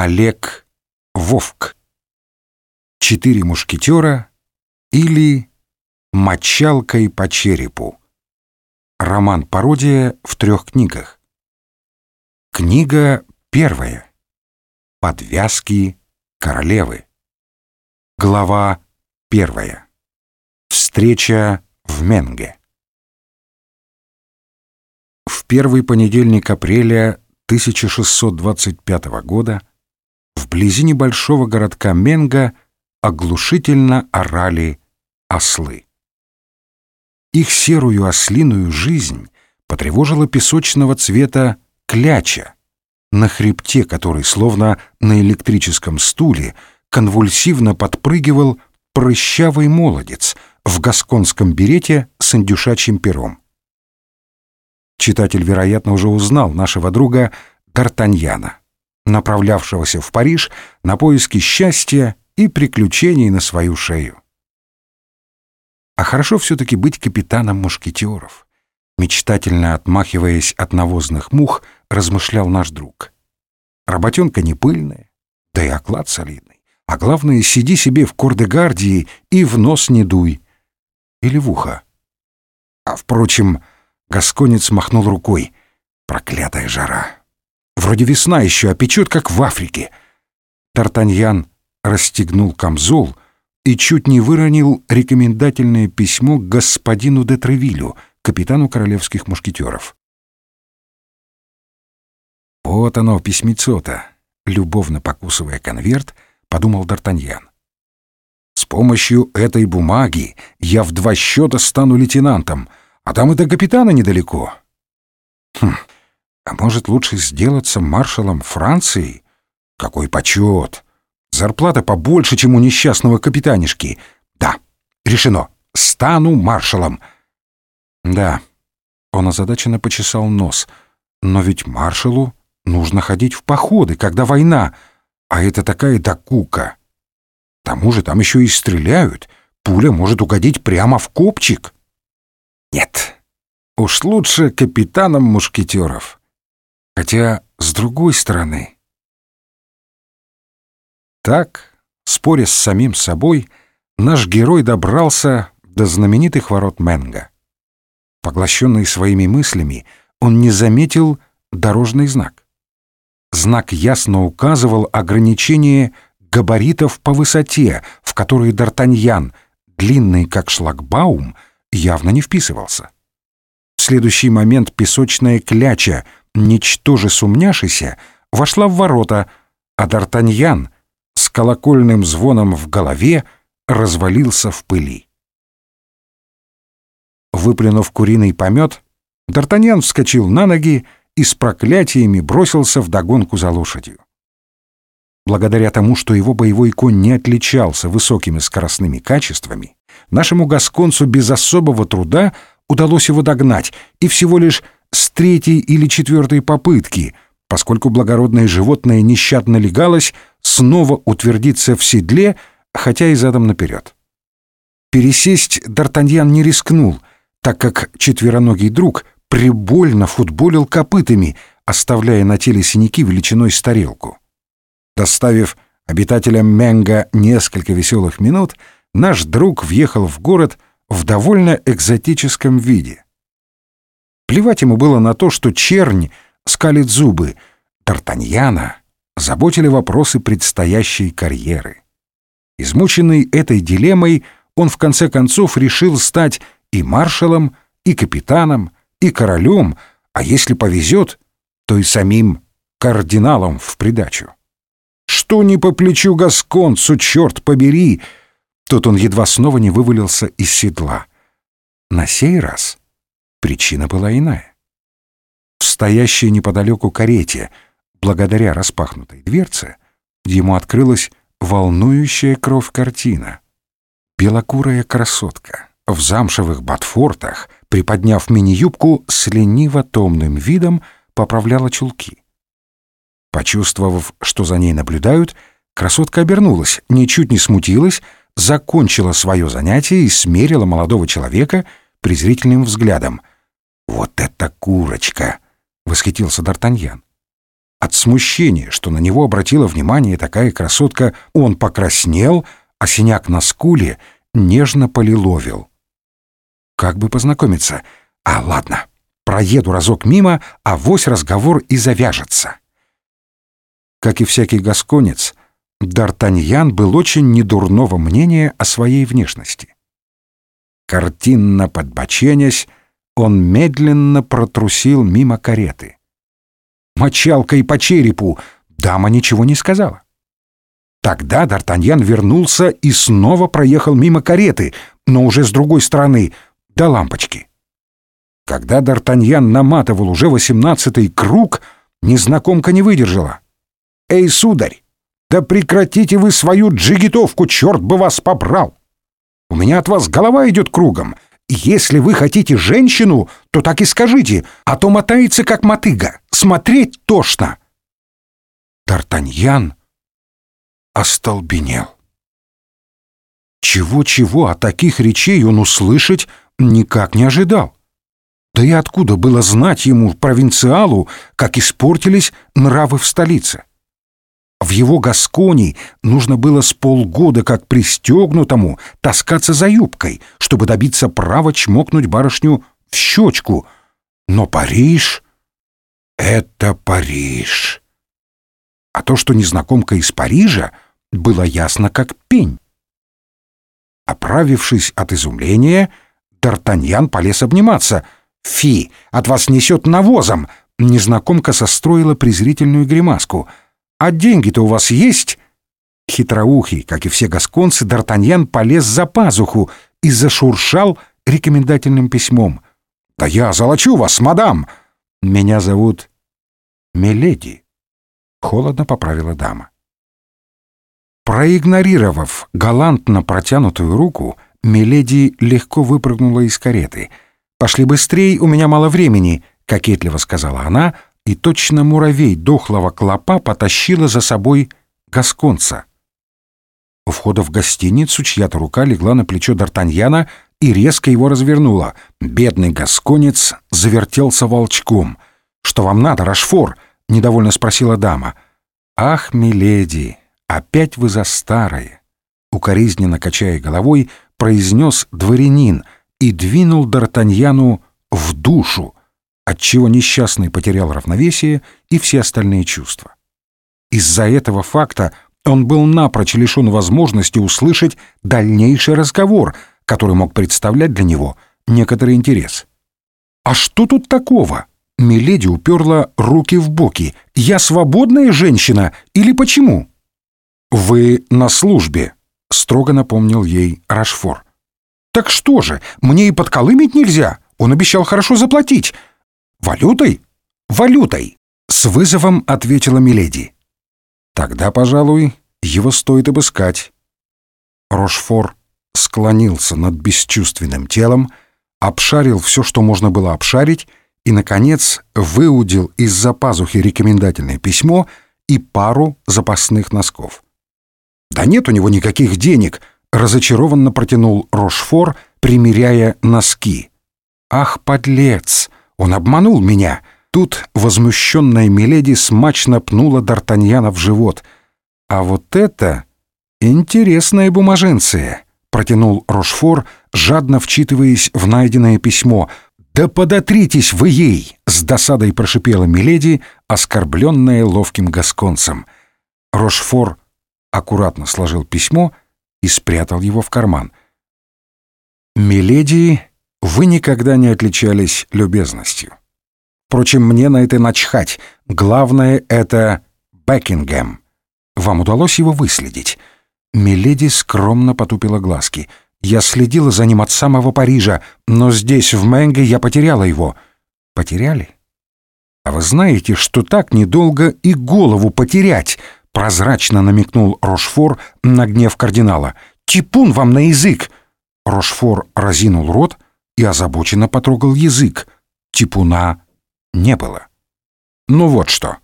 Олег Вовк. Четыре мушкетера или Мочалкой по черепу. Роман-пародия в трех книгах. Книга первая. Подвязки королевы. Глава первая. Встреча в Менге. В первый понедельник апреля 1625 года вблизи небольшого городка Менга оглушительно орали ослы. Их серую ослиную жизнь потревожила песочного цвета кляча, на хребте которой, словно на электрическом стуле, конвульсивно подпрыгивал прыщавый молодец в гасконском берете с индюшачьим пером. Читатель, вероятно, уже узнал нашего друга Д'Артаньяна, направлявшегося в Париж на поиски счастья и приключений на свою шею. А хорошо все-таки быть капитаном мушкетеров. Мечтательно отмахиваясь от навозных мух, размышлял наш друг. Работенка не пыльная, да и оклад солидный. А главное, сиди себе в Кордегардии и в нос не дуй. Или в ухо. А, впрочем, Гасконец махнул рукой. Проклятая жара. Вроде весна еще, а печет, как в Африке. Тартаньян расстегнул камзол — и чуть не выронил рекомендательное письмо господину де Тревилю, капитану королевских мушкетеров. «Вот оно, письмецо-то!» — любовно покусывая конверт, подумал Д'Артаньян. «С помощью этой бумаги я в два счета стану лейтенантом, а там и до капитана недалеко. Хм, а может, лучше сделаться маршалом Франции? Какой почет! Зарплата побольше, чем у несчастного капитанишки. Да, решено. Стану маршалом. Да, он озадаченно почесал нос. Но ведь маршалу нужно ходить в походы, когда война. А это такая докука. К тому же там еще и стреляют. Пуля может угодить прямо в копчик. Нет, уж лучше капитаном мушкетеров. Хотя, с другой стороны... Так, споря с самим собой, наш герой добрался до знаменитых ворот Менга. Поглощенный своими мыслями, он не заметил дорожный знак. Знак ясно указывал ограничение габаритов по высоте, в которые Д'Артаньян, длинный как шлагбаум, явно не вписывался. В следующий момент песочная кляча, ничтоже сумняшися, вошла в ворота, а Д'Артаньян — с колокольным звоном в голове развалился в пыли. Выплюнув куриный помет, Д'Артаньян вскочил на ноги и с проклятиями бросился в догонку за лошадью. Благодаря тому, что его боевой конь не отличался высокими скоростными качествами, нашему гасконцу без особого труда удалось его догнать, и всего лишь с третьей или четвертой попытки — поскольку благородное животное нещадно легалось снова утвердиться в седле, хотя и задом наперед. Пересесть Д'Артаньян не рискнул, так как четвероногий друг прибольно футболил копытами, оставляя на теле синяки величиной с тарелку. Доставив обитателям Менга несколько веселых минут, наш друг въехал в город в довольно экзотическом виде. Плевать ему было на то, что чернь скалит зубы. Тартаньяна заботили вопросы предстоящей карьеры. Измученный этой дилеммой, он в конце концов решил стать и маршалом, и капитаном, и королем, а если повезет, то и самим кардиналом в придачу. Что не по плечу гасконцу, черт побери! Тут он едва снова не вывалился из седла. На сей раз причина была иная в стоящей неподалеку карете. Благодаря распахнутой дверце ему открылась волнующая кровь картина. Белокурая красотка в замшевых ботфортах, приподняв мини-юбку, с лениво-томным видом поправляла чулки. Почувствовав, что за ней наблюдают, красотка обернулась, ничуть не смутилась, закончила свое занятие и смерила молодого человека презрительным взглядом. «Вот это курочка!» восхитился Д'Артаньян. От смущения, что на него обратила внимание такая красотка, он покраснел, а синяк на скуле нежно полиловил. Как бы познакомиться? А, ладно, проеду разок мимо, а вось разговор и завяжется. Как и всякий гасконец, Д'Артаньян был очень недурного мнения о своей внешности. Картинно подбоченясь, он медленно протрусил мимо кареты мочалкой по черепу. Дама ничего не сказала. Тогда Д'Артаньян вернулся и снова проехал мимо кареты, но уже с другой стороны, до лампочки. Когда Д'Артаньян наматывал уже восемнадцатый круг, незнакомка не выдержала. «Эй, сударь, да прекратите вы свою джигитовку, черт бы вас побрал! У меня от вас голова идет кругом. Если вы хотите женщину, то так и скажите, а то мотается, как мотыга. Смотреть тошно. Тартаньян остолбенел. Чего-чего, а таких речей он услышать никак не ожидал. Да и откуда было знать ему, провинциалу, как испортились нравы в столице? В его Гаскони нужно было с полгода, как пристегнутому, таскаться за юбкой, чтобы добиться права чмокнуть барышню в щечку. Но Париж — это Париж. А то, что незнакомка из Парижа, было ясно как пень. Оправившись от изумления, Д'Артаньян полез обниматься. «Фи, от вас несет навозом!» Незнакомка состроила презрительную гримаску — «А деньги-то у вас есть?» Хитроухий, как и все гасконцы, Д'Артаньян полез за пазуху и зашуршал рекомендательным письмом. «Да я золочу вас, мадам!» «Меня зовут Миледи», — холодно поправила дама. Проигнорировав галантно протянутую руку, Миледи легко выпрыгнула из кареты. «Пошли быстрей, у меня мало времени», — кокетливо сказала она, — и точно муравей дохлого клопа потащила за собой гасконца. У входа в гостиницу чья-то рука легла на плечо Д'Артаньяна и резко его развернула. Бедный гасконец завертелся волчком. «Что вам надо, Рашфор?» — недовольно спросила дама. «Ах, миледи, опять вы за старое!» Укоризненно качая головой, произнес дворянин и двинул Д'Артаньяну в душу, отчего несчастный потерял равновесие и все остальные чувства. Из-за этого факта он был напрочь лишен возможности услышать дальнейший разговор, который мог представлять для него некоторый интерес. «А что тут такого?» Миледи уперла руки в боки. «Я свободная женщина или почему?» «Вы на службе», — строго напомнил ей Рашфор. «Так что же, мне и подколымить нельзя? Он обещал хорошо заплатить. «Валютой? Валютой!» — с вызовом ответила Миледи. «Тогда, пожалуй, его стоит обыскать». Рошфор склонился над бесчувственным телом, обшарил все, что можно было обшарить, и, наконец, выудил из-за пазухи рекомендательное письмо и пару запасных носков. «Да нет у него никаких денег!» — разочарованно протянул Рошфор, примеряя носки. «Ах, подлец! Он обманул меня. Тут возмущенная Миледи смачно пнула Д'Артаньяна в живот. А вот это интересная бумаженция, протянул Рошфор, жадно вчитываясь в найденное письмо. «Да подотритесь вы ей!» — с досадой прошипела Миледи, оскорбленная ловким гасконцем. Рошфор аккуратно сложил письмо и спрятал его в карман. Миледи вы никогда не отличались любезностью. Впрочем, мне на это начхать. Главное — это Бекингем. Вам удалось его выследить?» Миледи скромно потупила глазки. «Я следила за ним от самого Парижа, но здесь, в Менге, я потеряла его». «Потеряли?» «А вы знаете, что так недолго и голову потерять?» Прозрачно намекнул Рошфор на гнев кардинала. «Типун вам на язык!» Рошфор разинул рот — и озабоченно потрогал язык. Типуна не было. «Ну вот что.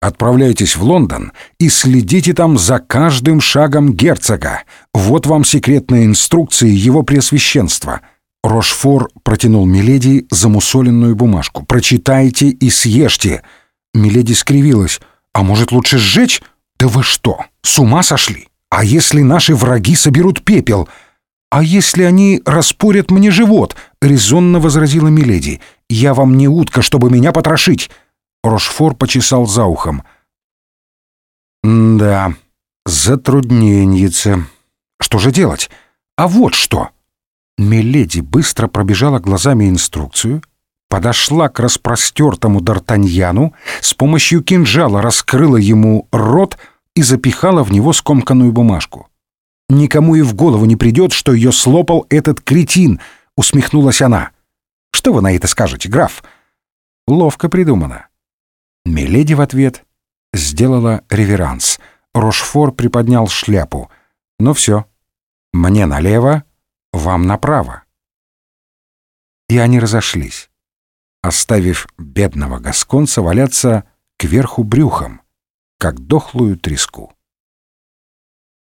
Отправляйтесь в Лондон и следите там за каждым шагом герцога. Вот вам секретные инструкции его преосвященства». Рошфор протянул Миледи замусоленную бумажку. «Прочитайте и съешьте». Миледи скривилась. А может, лучше сжечь? Да вы что, с ума сошли? А если наши враги соберут пепел? А если они распорят мне живот? Резонно возразила Миледи. Я вам не утка, чтобы меня потрошить. Рошфор почесал за ухом. «Да, затрудненьице. Что же делать? А вот что!» Миледи быстро пробежала глазами инструкцию, подошла к распростертому Д'Артаньяну, с помощью кинжала раскрыла ему рот и запихала в него скомканную бумажку. «Никому и в голову не придет, что ее слопал этот кретин», — усмехнулась она. «Что вы на это скажете, граф?» «Ловко придумано». Миледи в ответ сделала реверанс. Рошфор приподнял шляпу. «Ну все, мне налево, вам направо». И они разошлись, оставив бедного гасконца валяться кверху брюхом, как дохлую треску.